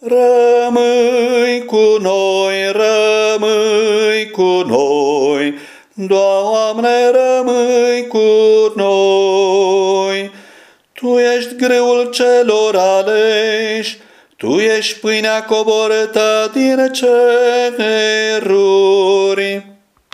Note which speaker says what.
Speaker 1: Rămâi cu noi, rămâi cu noi, Doamne, rămâi cu noi. Tu ești greul celor aleși, Tu ești pâinea coborâtă din ceruri.